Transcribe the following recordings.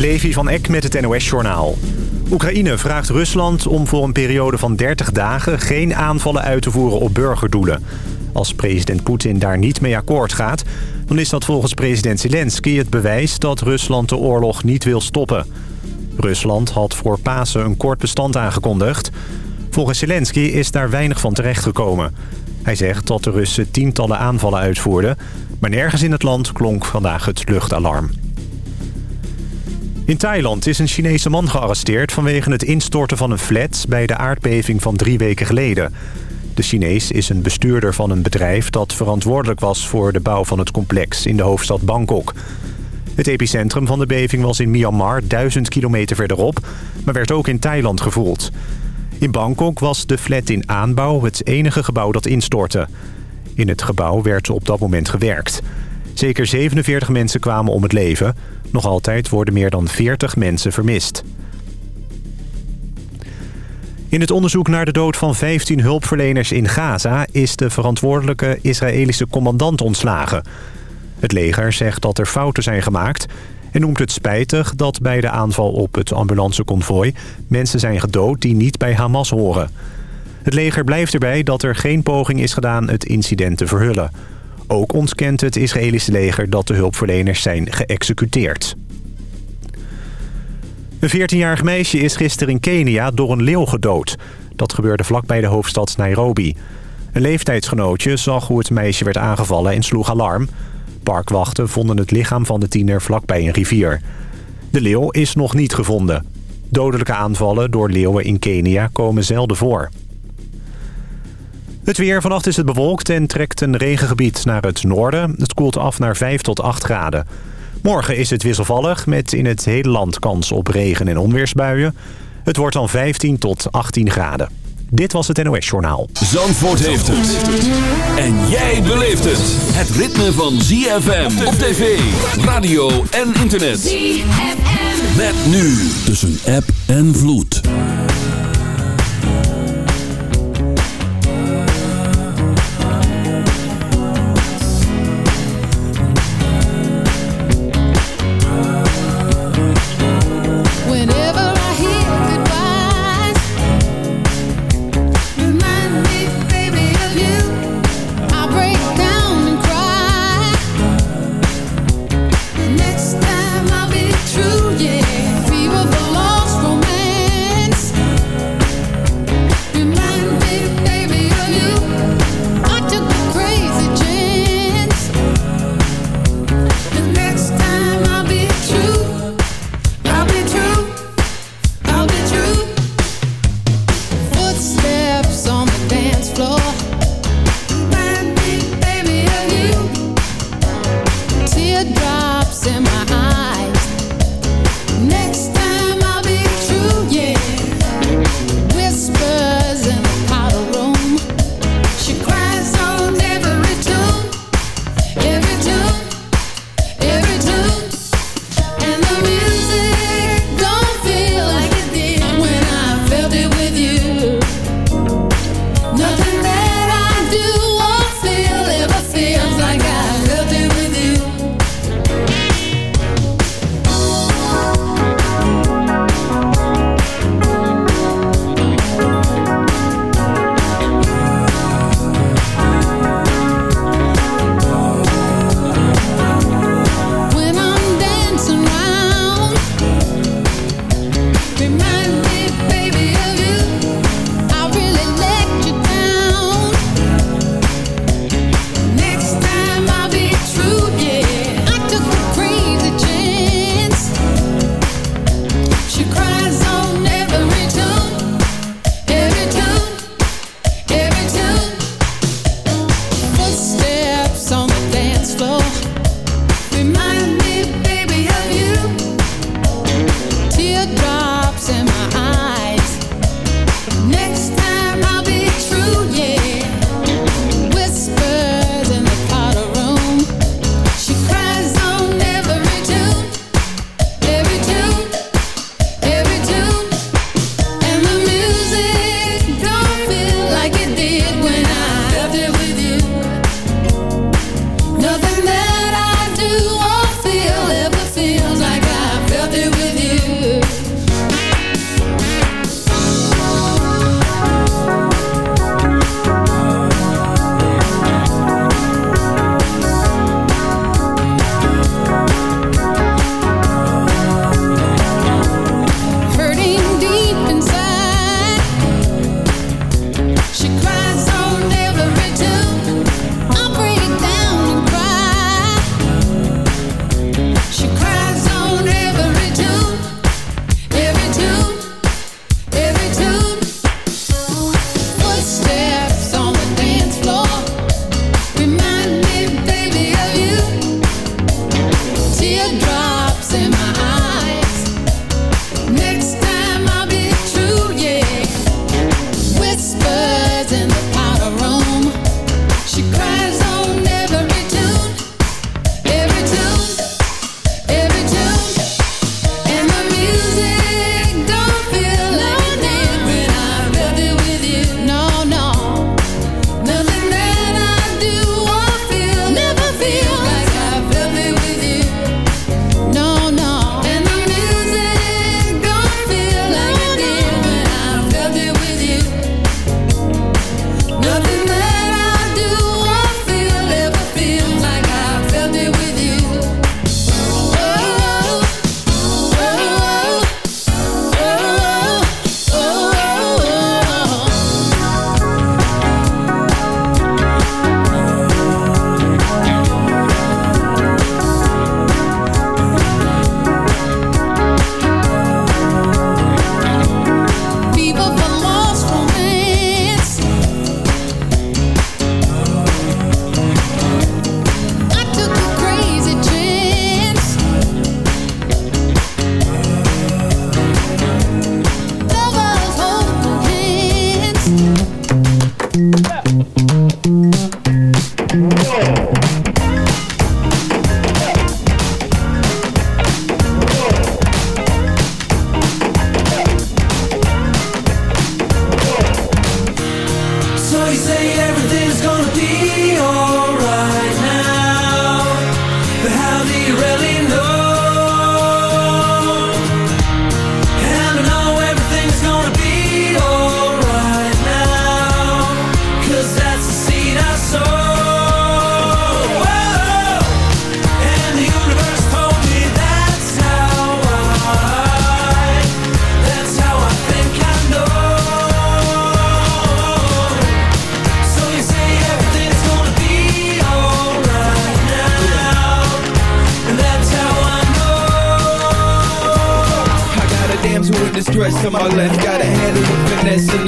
Levi van Eck met het NOS-journaal. Oekraïne vraagt Rusland om voor een periode van 30 dagen... geen aanvallen uit te voeren op burgerdoelen. Als president Poetin daar niet mee akkoord gaat... dan is dat volgens president Zelensky het bewijs dat Rusland de oorlog niet wil stoppen. Rusland had voor Pasen een kort bestand aangekondigd. Volgens Zelensky is daar weinig van terechtgekomen. Hij zegt dat de Russen tientallen aanvallen uitvoerden... maar nergens in het land klonk vandaag het luchtalarm. In Thailand is een Chinese man gearresteerd vanwege het instorten van een flat bij de aardbeving van drie weken geleden. De Chinees is een bestuurder van een bedrijf dat verantwoordelijk was voor de bouw van het complex in de hoofdstad Bangkok. Het epicentrum van de beving was in Myanmar, duizend kilometer verderop, maar werd ook in Thailand gevoeld. In Bangkok was de flat in aanbouw het enige gebouw dat instortte. In het gebouw werd op dat moment gewerkt. Zeker 47 mensen kwamen om het leven. Nog altijd worden meer dan 40 mensen vermist. In het onderzoek naar de dood van 15 hulpverleners in Gaza... is de verantwoordelijke Israëlische commandant ontslagen. Het leger zegt dat er fouten zijn gemaakt... en noemt het spijtig dat bij de aanval op het ambulanceconvooi... mensen zijn gedood die niet bij Hamas horen. Het leger blijft erbij dat er geen poging is gedaan het incident te verhullen... Ook ontkent het Israëlische leger dat de hulpverleners zijn geëxecuteerd. Een 14-jarig meisje is gisteren in Kenia door een leeuw gedood. Dat gebeurde vlakbij de hoofdstad Nairobi. Een leeftijdsgenootje zag hoe het meisje werd aangevallen en sloeg alarm. Parkwachten vonden het lichaam van de tiener vlakbij een rivier. De leeuw is nog niet gevonden. Dodelijke aanvallen door leeuwen in Kenia komen zelden voor. Het weer. Vannacht is het bewolkt en trekt een regengebied naar het noorden. Het koelt af naar 5 tot 8 graden. Morgen is het wisselvallig met in het hele land kans op regen- en onweersbuien. Het wordt dan 15 tot 18 graden. Dit was het NOS Journaal. Zandvoort heeft het. En jij beleeft het. Het ritme van ZFM op tv, radio en internet. ZFM. Met nu tussen app en vloed.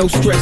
no stress.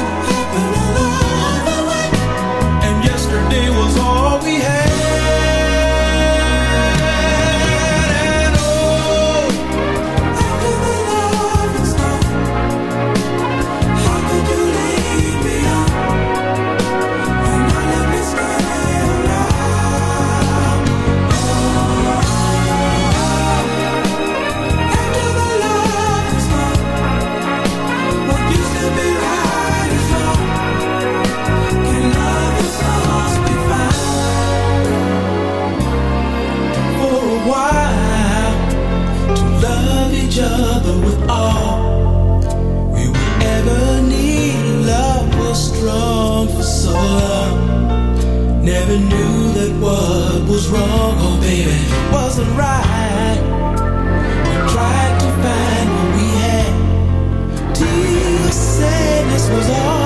never knew that what was wrong, oh baby, wasn't right. We tried to find what we had. Till sadness was all.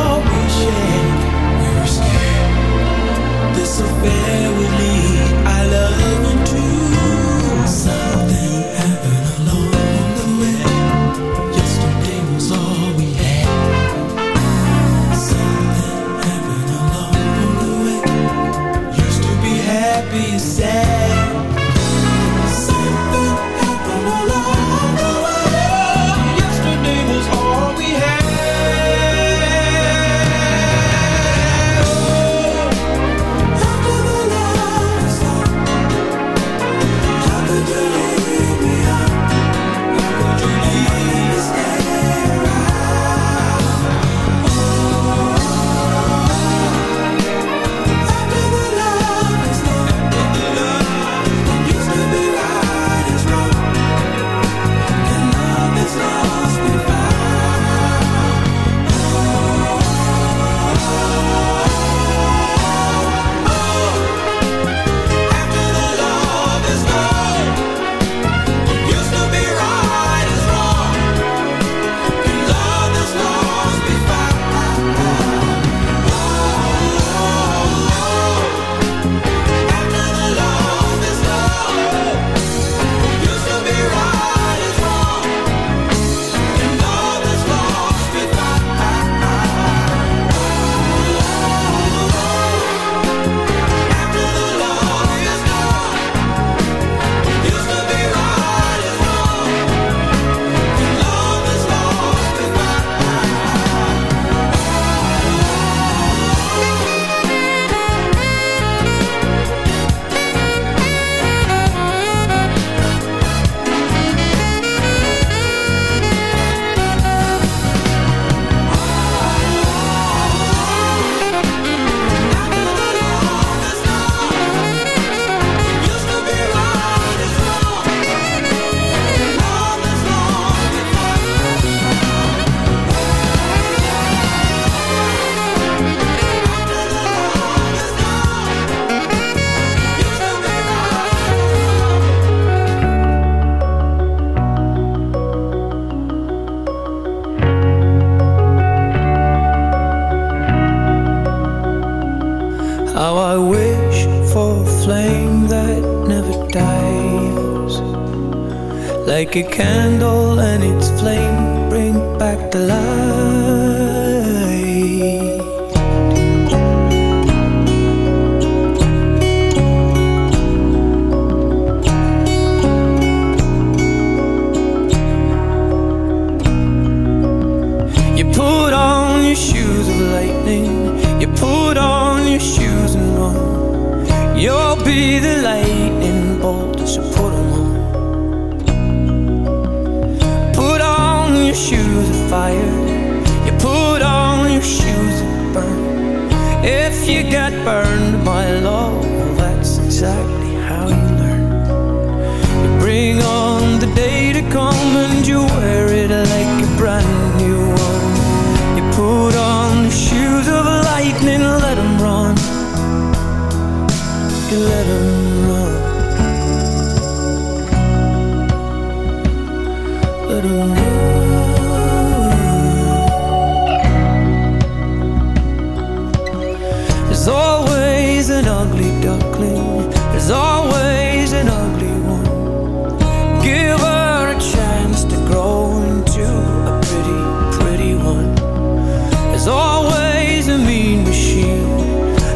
there's always a mean machine.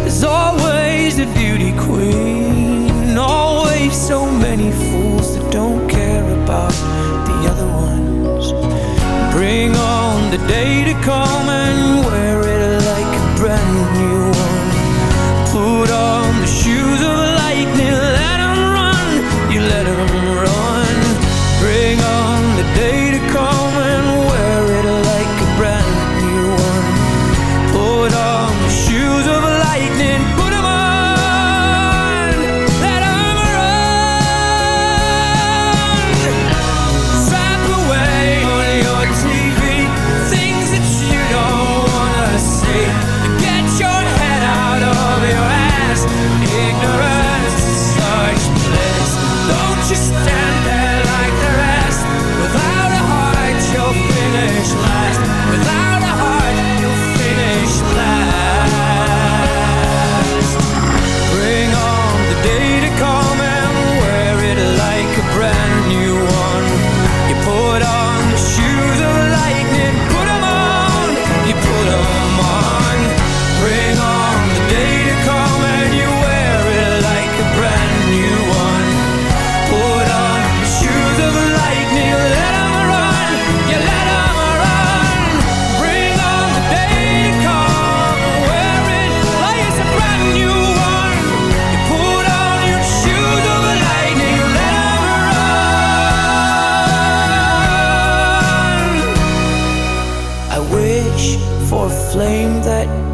There's always a beauty queen. So many fools that don't care about the other ones. Bring on the day to come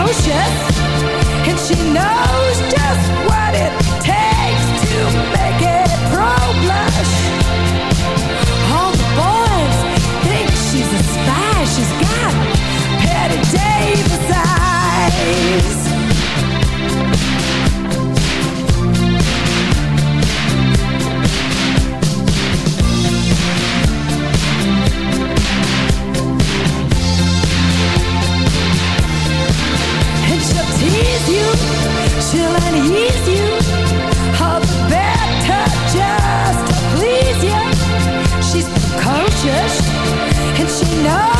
ferocious and she knows just what it takes to make it pro blush. All the boys think she's a spy. She's got Bette Davis eyes. She'll unease you, all the to please you. She's precocious, and she knows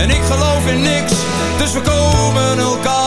En ik geloof in niks, dus we komen elkaar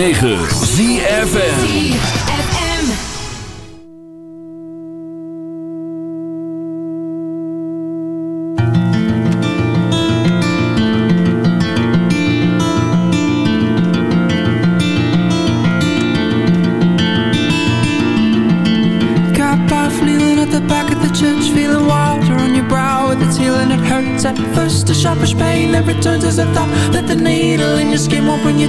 106.9 ZFN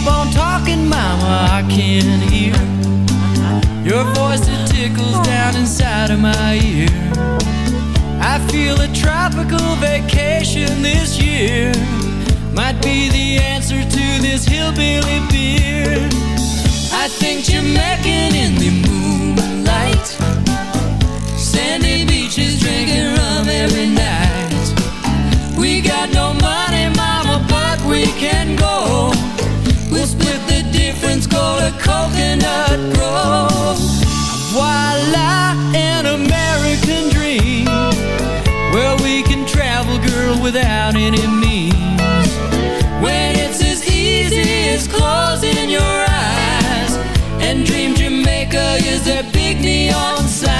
Keep on talking, mama, I can't hear your voice it tickles down inside of my ear. I feel a tropical vacation this year might be the answer to this hillbilly beer. I think Jamaican in the moonlight. Sandy beaches drinking rum every night. We got no a coconut grove. While an American dream Where we can travel, girl, without any means. When it's as easy as closing your eyes And dream Jamaica is a big neon sign.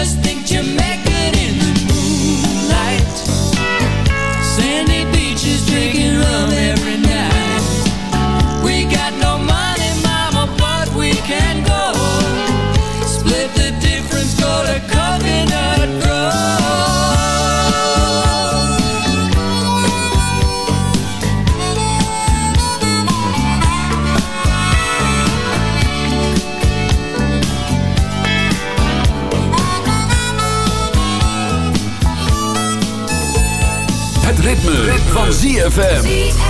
just think you van ZFM.